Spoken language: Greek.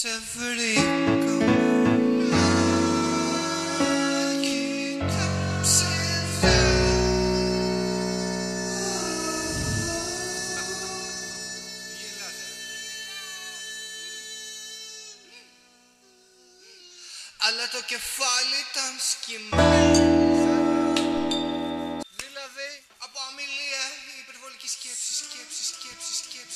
Σε βρήκα να κοιτάξε δε Αλλά το κεφάλι ήταν σκυμμένο. Δηλαδή από αμιλία υπερβολική σκέψη, σκέψη, σκέψη, σκέψη